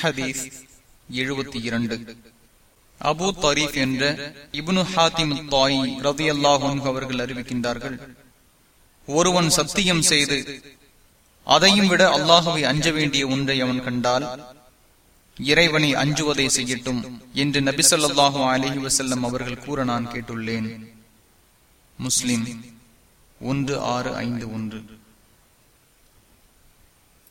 ஹதீஸ் எழுபத்தி இரண்டு. அபு தரீப் என்ற இபுனு ஹாத்திம் தாய் ரவி அல்லாஹன் அவர்கள் அறிவிக்கின்றார்கள் ஒருவன் சத்தியம் செய்து அதையும் விட அல்லாஹுவை அஞ்ச வேண்டிய ஒன்றை அவன் கண்டால் இறைவனை அஞ்சுவதை செய்யட்டும் என்று நபிசல்லாஹு அலஹி வசல்லம் அவர்கள் கூற நான் கேட்டுள்ளேன். முஸ்லிம் ஒன்று ஆறு ஐந்து ஒன்று.